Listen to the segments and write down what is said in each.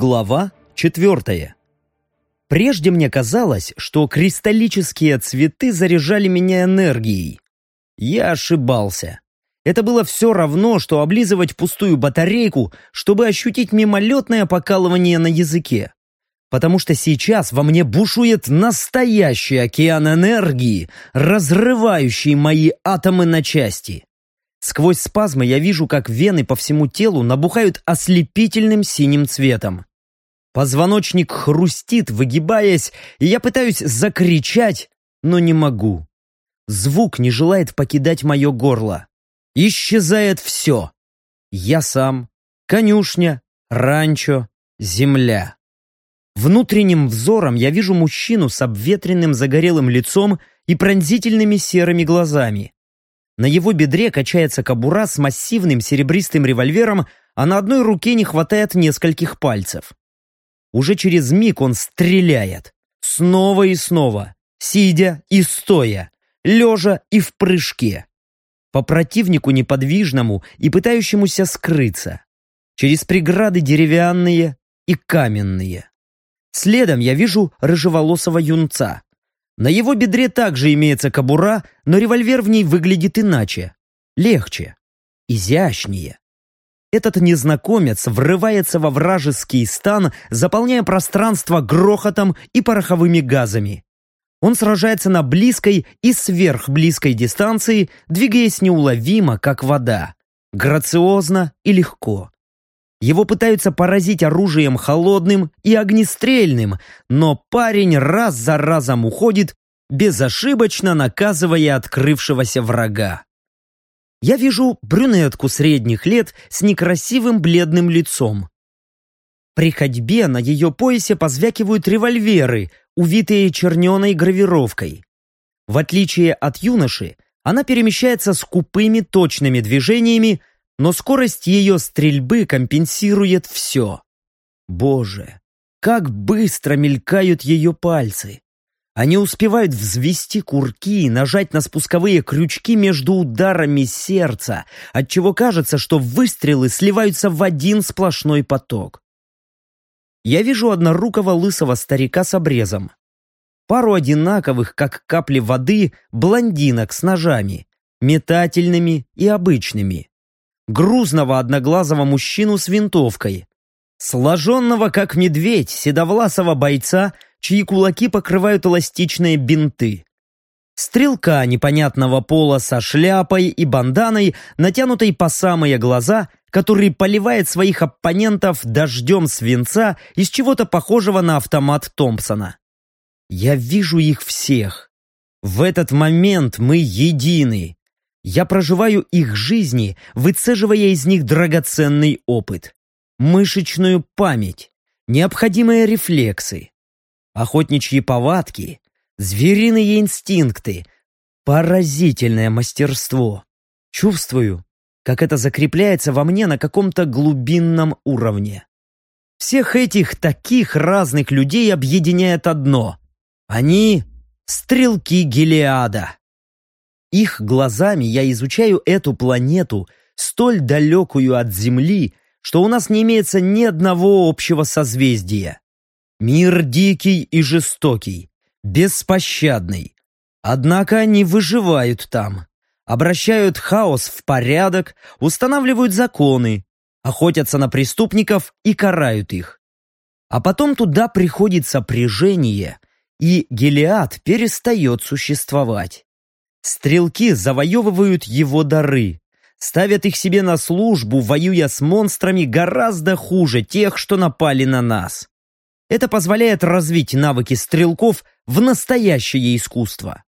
Глава четвертая. Прежде мне казалось, что кристаллические цветы заряжали меня энергией. Я ошибался. Это было все равно, что облизывать пустую батарейку, чтобы ощутить мимолетное покалывание на языке. Потому что сейчас во мне бушует настоящий океан энергии, разрывающий мои атомы на части. Сквозь спазмы я вижу, как вены по всему телу набухают ослепительным синим цветом. Позвоночник хрустит, выгибаясь, и я пытаюсь закричать, но не могу. Звук не желает покидать мое горло. Исчезает все. Я сам, конюшня, ранчо, земля. Внутренним взором я вижу мужчину с обветренным загорелым лицом и пронзительными серыми глазами. На его бедре качается кобура с массивным серебристым револьвером, а на одной руке не хватает нескольких пальцев. Уже через миг он стреляет. Снова и снова, сидя и стоя, лежа и в прыжке. По противнику неподвижному и пытающемуся скрыться. Через преграды деревянные и каменные. Следом я вижу рыжеволосого юнца. На его бедре также имеется кобура, но револьвер в ней выглядит иначе. Легче. Изящнее. Этот незнакомец врывается во вражеский стан, заполняя пространство грохотом и пороховыми газами. Он сражается на близкой и сверхблизкой дистанции, двигаясь неуловимо, как вода, грациозно и легко. Его пытаются поразить оружием холодным и огнестрельным, но парень раз за разом уходит, безошибочно наказывая открывшегося врага. Я вижу брюнетку средних лет с некрасивым бледным лицом. При ходьбе на ее поясе позвякивают револьверы, увитые черненой гравировкой. В отличие от юноши, она перемещается скупыми точными движениями, но скорость ее стрельбы компенсирует все. Боже, как быстро мелькают ее пальцы! Они успевают взвести курки и нажать на спусковые крючки между ударами сердца, отчего кажется, что выстрелы сливаются в один сплошной поток. Я вижу однорукого лысого старика с обрезом. Пару одинаковых, как капли воды, блондинок с ножами, метательными и обычными грузного одноглазого мужчину с винтовкой, сложенного как медведь седовласого бойца, чьи кулаки покрывают эластичные бинты. Стрелка непонятного пола со шляпой и банданой, натянутой по самые глаза, который поливает своих оппонентов дождем свинца из чего-то похожего на автомат Томпсона. Я вижу их всех. В этот момент мы едины. Я проживаю их жизни, выцеживая из них драгоценный опыт, мышечную память, необходимые рефлексы, охотничьи повадки, звериные инстинкты, поразительное мастерство. Чувствую, как это закрепляется во мне на каком-то глубинном уровне. Всех этих таких разных людей объединяет одно. Они — стрелки Гелиада. Их глазами я изучаю эту планету, столь далекую от Земли, что у нас не имеется ни одного общего созвездия. Мир дикий и жестокий, беспощадный. Однако они выживают там, обращают хаос в порядок, устанавливают законы, охотятся на преступников и карают их. А потом туда приходит сопряжение, и Гелиад перестает существовать. Стрелки завоевывают его дары, ставят их себе на службу, воюя с монстрами гораздо хуже тех, что напали на нас. Это позволяет развить навыки стрелков в настоящее искусство.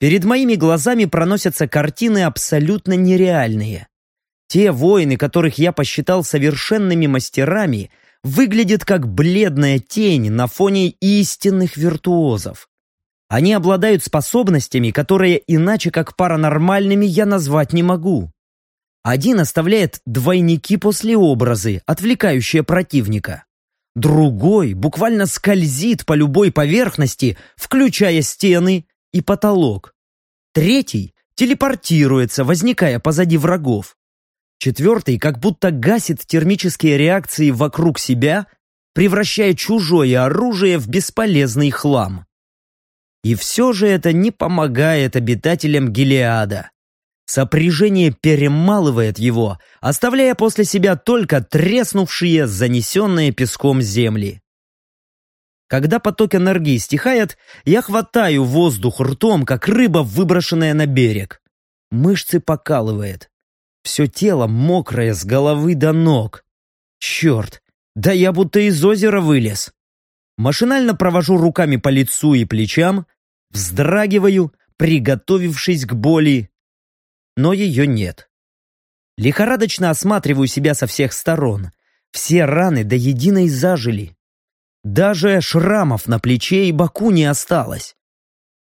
Перед моими глазами проносятся картины абсолютно нереальные. Те воины, которых я посчитал совершенными мастерами, выглядят как бледная тень на фоне истинных виртуозов. Они обладают способностями, которые иначе как паранормальными я назвать не могу. Один оставляет двойники после образы, отвлекающие противника. Другой буквально скользит по любой поверхности, включая стены и потолок. Третий телепортируется, возникая позади врагов. Четвертый как будто гасит термические реакции вокруг себя превращая чужое оружие в бесполезный хлам. И все же это не помогает обитателям Гелиада. Сопряжение перемалывает его, оставляя после себя только треснувшие, занесенные песком земли. Когда поток энергии стихает, я хватаю воздух ртом, как рыба, выброшенная на берег. Мышцы покалывает. Все тело мокрое с головы до ног. Черт, да я будто из озера вылез. Машинально провожу руками по лицу и плечам, вздрагиваю, приготовившись к боли, но ее нет. Лихорадочно осматриваю себя со всех сторон. Все раны до единой зажили. Даже шрамов на плече и боку не осталось.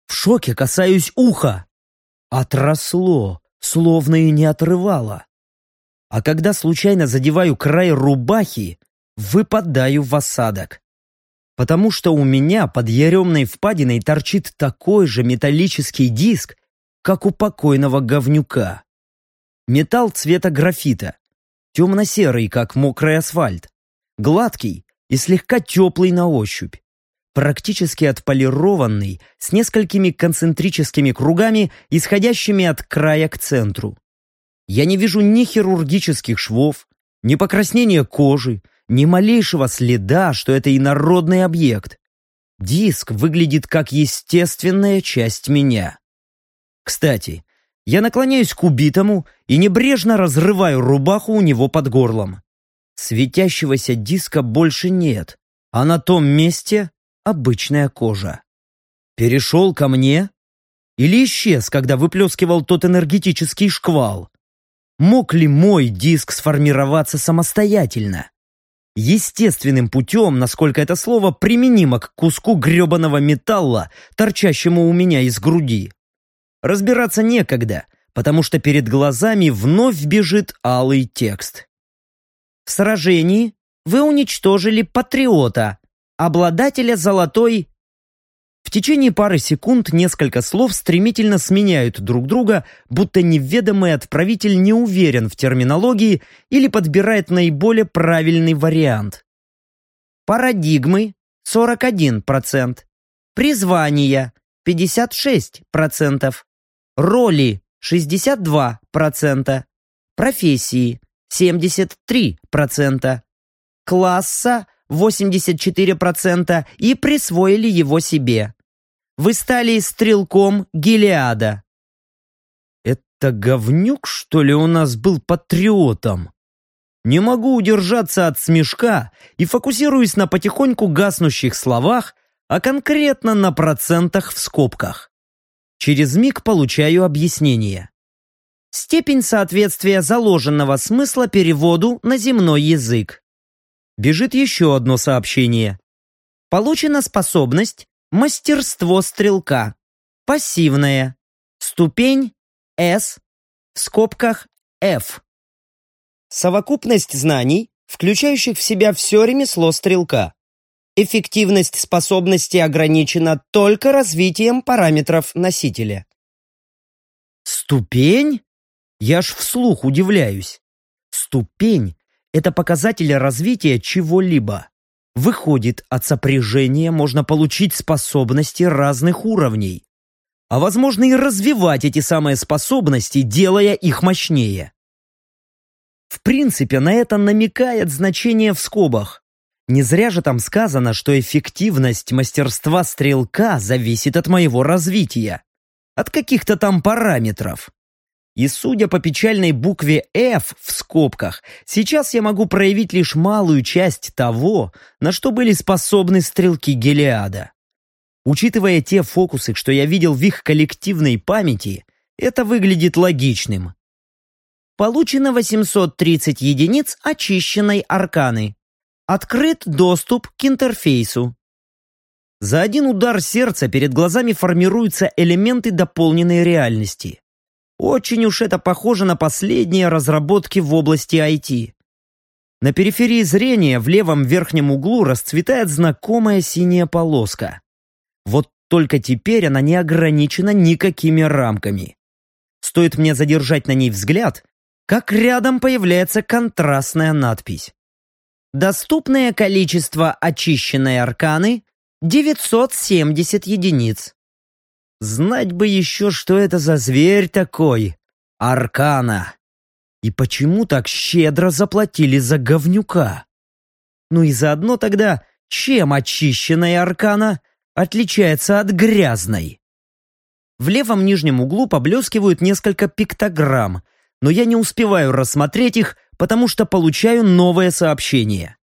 В шоке касаюсь уха. Отросло, словно и не отрывало. А когда случайно задеваю край рубахи, выпадаю в осадок. Потому что у меня под яремной впадиной торчит такой же металлический диск, как у покойного говнюка. Металл цвета графита, темно-серый, как мокрый асфальт, гладкий и слегка теплый на ощупь, практически отполированный, с несколькими концентрическими кругами, исходящими от края к центру. Я не вижу ни хирургических швов, ни покраснения кожи, ни малейшего следа, что это инородный объект. Диск выглядит как естественная часть меня. Кстати, я наклоняюсь к убитому и небрежно разрываю рубаху у него под горлом. Светящегося диска больше нет, а на том месте обычная кожа. Перешел ко мне? Или исчез, когда выплескивал тот энергетический шквал? Мог ли мой диск сформироваться самостоятельно? Естественным путем, насколько это слово применимо к куску гребаного металла, торчащему у меня из груди. Разбираться некогда, потому что перед глазами вновь бежит алый текст. В сражении вы уничтожили патриота, обладателя золотой... В течение пары секунд несколько слов стремительно сменяют друг друга, будто неведомый отправитель не уверен в терминологии или подбирает наиболее правильный вариант. Парадигмы – 41%, призвания – 56%, роли – 62%, профессии – 73%, класса – 84% и присвоили его себе. Вы стали стрелком Гелиада. Это говнюк, что ли, у нас был патриотом? Не могу удержаться от смешка и фокусируюсь на потихоньку гаснущих словах, а конкретно на процентах в скобках. Через миг получаю объяснение. Степень соответствия заложенного смысла переводу на земной язык бежит еще одно сообщение. Получена способность «Мастерство стрелка». Пассивная. Ступень S в скобках F. Совокупность знаний, включающих в себя все ремесло стрелка. Эффективность способности ограничена только развитием параметров носителя. Ступень? Я ж вслух удивляюсь. Ступень это показатель развития чего-либо. Выходит, от сопряжения можно получить способности разных уровней. А возможно и развивать эти самые способности, делая их мощнее. В принципе, на это намекает значение в скобах. Не зря же там сказано, что эффективность мастерства стрелка зависит от моего развития. От каких-то там параметров. И судя по печальной букве F в скобках, сейчас я могу проявить лишь малую часть того, на что были способны стрелки Гелиада. Учитывая те фокусы, что я видел в их коллективной памяти, это выглядит логичным. Получено 830 единиц очищенной арканы. Открыт доступ к интерфейсу. За один удар сердца перед глазами формируются элементы дополненной реальности. Очень уж это похоже на последние разработки в области IT. На периферии зрения в левом верхнем углу расцветает знакомая синяя полоска. Вот только теперь она не ограничена никакими рамками. Стоит мне задержать на ней взгляд, как рядом появляется контрастная надпись. Доступное количество очищенной арканы — 970 единиц. Знать бы еще, что это за зверь такой. Аркана. И почему так щедро заплатили за говнюка? Ну и заодно тогда, чем очищенная аркана отличается от грязной? В левом нижнем углу поблескивают несколько пиктограмм, но я не успеваю рассмотреть их, потому что получаю новое сообщение.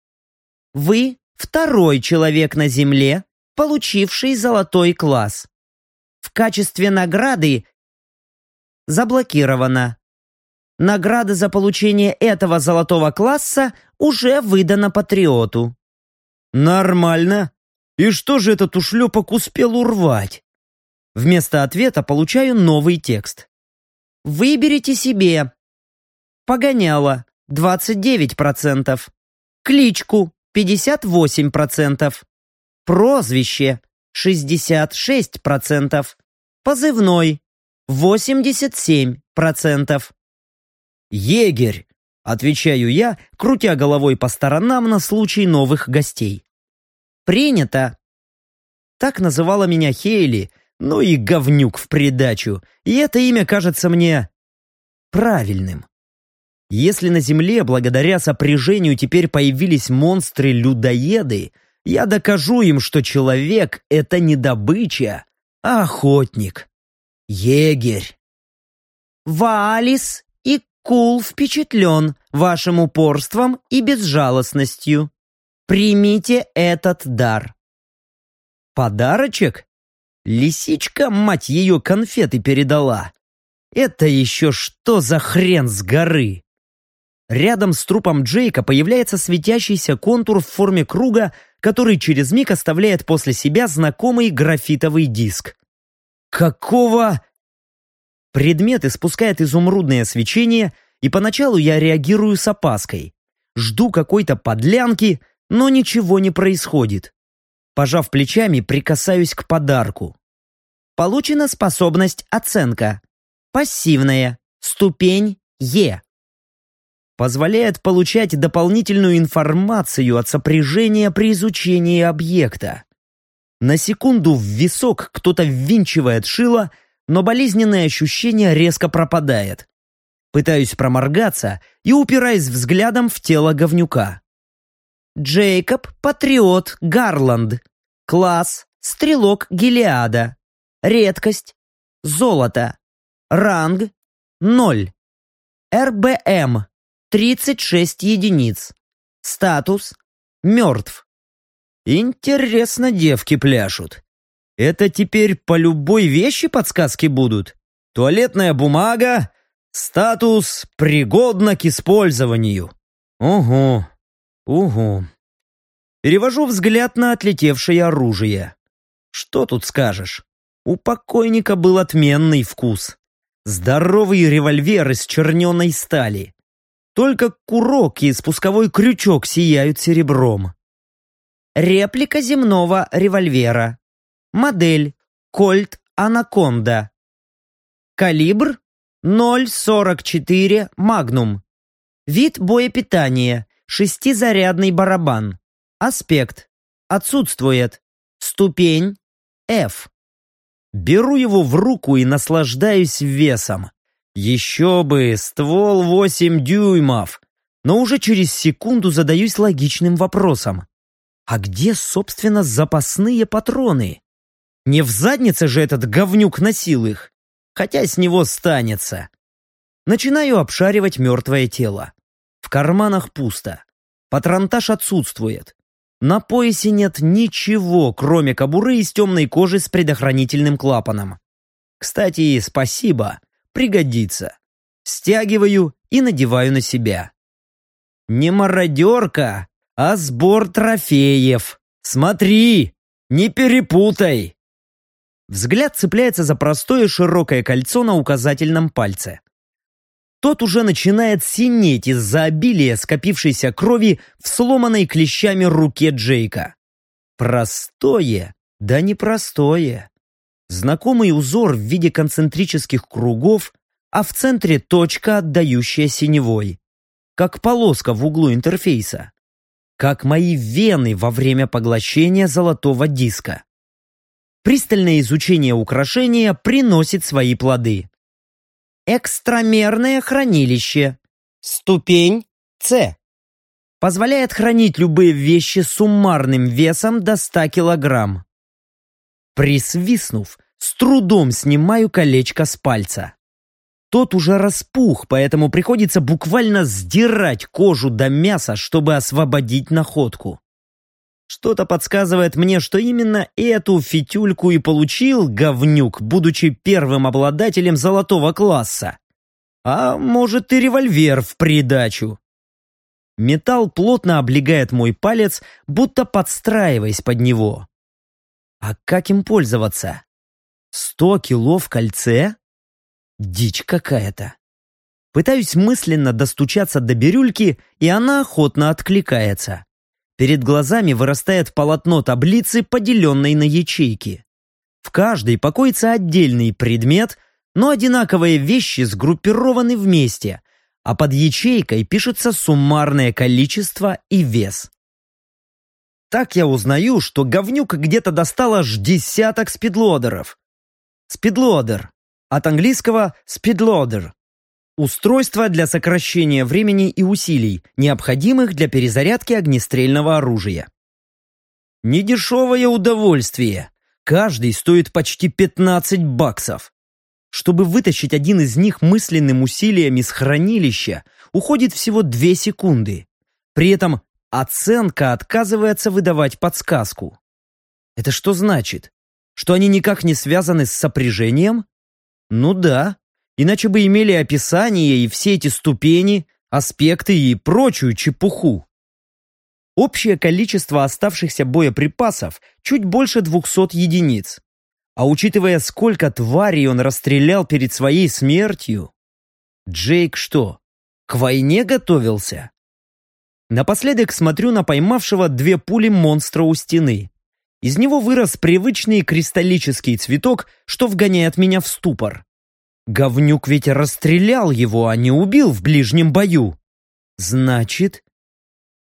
Вы второй человек на Земле, получивший золотой класс. В качестве награды заблокировано. Награда за получение этого золотого класса уже выдана патриоту. Нормально. И что же этот ушлепок успел урвать? Вместо ответа получаю новый текст. Выберите себе. Погоняло 29%. Кличку 58%. Прозвище 66%. Позывной 87%. «Егерь!» — отвечаю я, крутя головой по сторонам на случай новых гостей. «Принято!» Так называла меня Хейли, ну и говнюк в придачу, и это имя кажется мне правильным. Если на Земле благодаря сопряжению теперь появились монстры-людоеды, я докажу им, что человек — это не добыча, а охотник. Егерь. Валис и Кул впечатлен вашим упорством и безжалостностью. Примите этот дар. Подарочек? Лисичка, мать ее, конфеты передала. Это еще что за хрен с горы? Рядом с трупом Джейка появляется светящийся контур в форме круга, который через миг оставляет после себя знакомый графитовый диск. Какого... Предмет испускает изумрудное свечение, и поначалу я реагирую с опаской. Жду какой-то подлянки, но ничего не происходит. Пожав плечами, прикасаюсь к подарку. Получена способность оценка. Пассивная. Ступень Е позволяет получать дополнительную информацию от сопряжения при изучении объекта. На секунду в висок кто-то ввинчивает шило, но болезненное ощущение резко пропадает. Пытаюсь проморгаться и упираюсь взглядом в тело говнюка. Джейкоб Патриот Гарланд. Класс Стрелок Гелиада. Редкость Золото. Ранг 0. РБМ 36 единиц. Статус мертв. Интересно девки пляшут. Это теперь по любой вещи подсказки будут? Туалетная бумага, статус пригодна к использованию. Угу, угу. Перевожу взгляд на отлетевшее оружие. Что тут скажешь? У покойника был отменный вкус. Здоровый револьвер из черненой стали. Только курок и спусковой крючок сияют серебром. Реплика земного револьвера. Модель Кольт Анаконда. Калибр 0,44 Магнум. Вид боепитания. Шестизарядный барабан. Аспект. Отсутствует. Ступень. F. Беру его в руку и наслаждаюсь весом. Еще бы, ствол 8 дюймов. Но уже через секунду задаюсь логичным вопросом. А где, собственно, запасные патроны? Не в заднице же этот говнюк носил их. Хотя с него станется. Начинаю обшаривать мертвое тело. В карманах пусто. Патронтаж отсутствует. На поясе нет ничего, кроме кобуры из темной кожи с предохранительным клапаном. Кстати, спасибо пригодится. Стягиваю и надеваю на себя. Не мародерка, а сбор трофеев. Смотри, не перепутай. Взгляд цепляется за простое широкое кольцо на указательном пальце. Тот уже начинает синеть из-за обилия скопившейся крови в сломанной клещами руке Джейка. Простое, да непростое. Знакомый узор в виде концентрических кругов, а в центре точка, отдающая синевой. Как полоска в углу интерфейса. как мои вены во время поглощения золотого диска. Пристальное изучение украшения приносит свои плоды. Экстрамерное хранилище. Ступень С. Позволяет хранить любые вещи суммарным весом до 100 килограмм. Присвистнув, с трудом снимаю колечко с пальца. Тот уже распух, поэтому приходится буквально сдирать кожу до мяса, чтобы освободить находку. Что-то подсказывает мне, что именно эту фитюльку и получил говнюк, будучи первым обладателем золотого класса. А может и револьвер в придачу. Металл плотно облегает мой палец, будто подстраиваясь под него. А как им пользоваться? Сто кило в кольце? Дичь какая-то. Пытаюсь мысленно достучаться до бирюльки, и она охотно откликается. Перед глазами вырастает полотно таблицы, поделенной на ячейки. В каждой покоится отдельный предмет, но одинаковые вещи сгруппированы вместе, а под ячейкой пишется суммарное количество и вес. Так я узнаю, что говнюк где-то достал аж десяток спидлодеров. Спидлодер. От английского speedloader Устройство для сокращения времени и усилий, необходимых для перезарядки огнестрельного оружия. Недешевое удовольствие. Каждый стоит почти 15 баксов. Чтобы вытащить один из них мысленным усилием из хранилища, уходит всего 2 секунды. При этом оценка отказывается выдавать подсказку. Это что значит? Что они никак не связаны с сопряжением? Ну да, Иначе бы имели описание и все эти ступени, аспекты и прочую чепуху. Общее количество оставшихся боеприпасов чуть больше 200 единиц. А учитывая, сколько тварей он расстрелял перед своей смертью... Джейк что, к войне готовился? Напоследок смотрю на поймавшего две пули монстра у стены. Из него вырос привычный кристаллический цветок, что вгоняет меня в ступор. Говнюк ведь расстрелял его, а не убил в ближнем бою. Значит...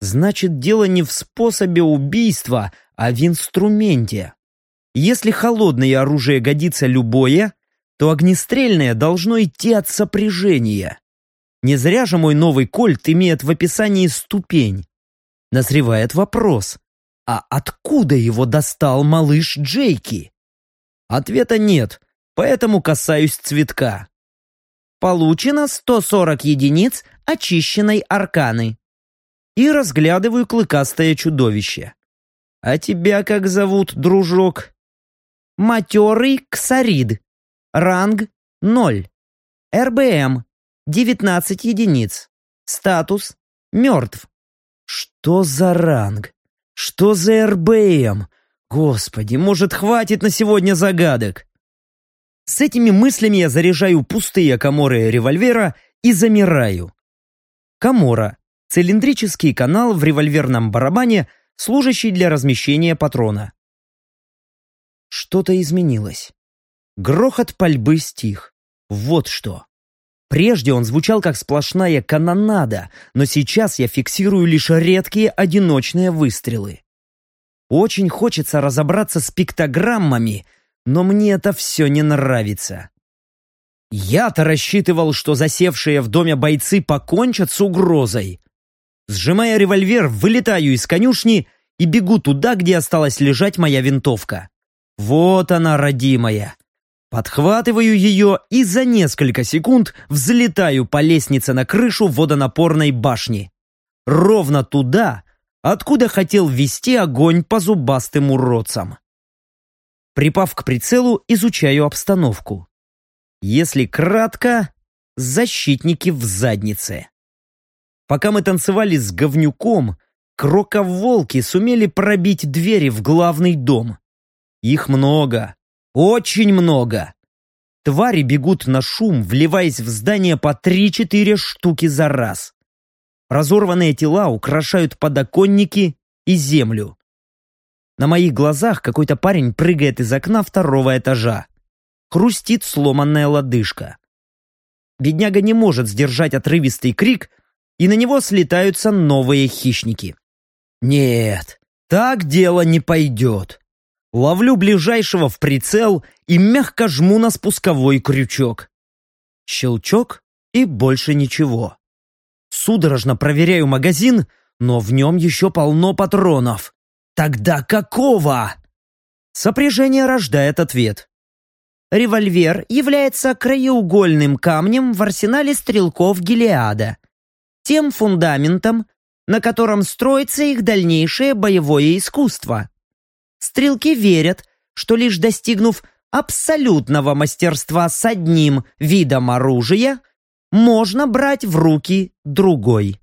Значит, дело не в способе убийства, а в инструменте. Если холодное оружие годится любое, то огнестрельное должно идти от сопряжения. Не зря же мой новый кольт имеет в описании ступень. Назревает вопрос, а откуда его достал малыш Джейки? Ответа нет, поэтому касаюсь цветка. Получено 140 единиц очищенной арканы. И разглядываю клыкастое чудовище. А тебя как зовут, дружок? Матерый Ксарид. Ранг 0. РБМ 19 единиц. Статус мертв. Что за ранг? Что за РБМ? Господи, может, хватит на сегодня загадок? С этими мыслями я заряжаю пустые коморы револьвера и замираю. Комора – цилиндрический канал в револьверном барабане, служащий для размещения патрона. Что-то изменилось. Грохот пальбы стих. Вот что. Прежде он звучал как сплошная канонада, но сейчас я фиксирую лишь редкие одиночные выстрелы. Очень хочется разобраться с пиктограммами – но мне это все не нравится. Я-то рассчитывал, что засевшие в доме бойцы покончат с угрозой. Сжимая револьвер, вылетаю из конюшни и бегу туда, где осталась лежать моя винтовка. Вот она, родимая. Подхватываю ее и за несколько секунд взлетаю по лестнице на крышу водонапорной башни. Ровно туда, откуда хотел вести огонь по зубастым уродцам. Припав к прицелу, изучаю обстановку. Если кратко, защитники в заднице. Пока мы танцевали с говнюком, кроковолки сумели пробить двери в главный дом. Их много, очень много. Твари бегут на шум, вливаясь в здание по 3-4 штуки за раз. Разорванные тела украшают подоконники и землю. На моих глазах какой-то парень прыгает из окна второго этажа. Хрустит сломанная лодыжка. Бедняга не может сдержать отрывистый крик, и на него слетаются новые хищники. Нет, так дело не пойдет. Ловлю ближайшего в прицел и мягко жму на спусковой крючок. Щелчок и больше ничего. Судорожно проверяю магазин, но в нем еще полно патронов. Тогда какого? Сопряжение рождает ответ. Револьвер является краеугольным камнем в арсенале стрелков Гелиада. Тем фундаментом, на котором строится их дальнейшее боевое искусство. Стрелки верят, что лишь достигнув абсолютного мастерства с одним видом оружия, можно брать в руки другой.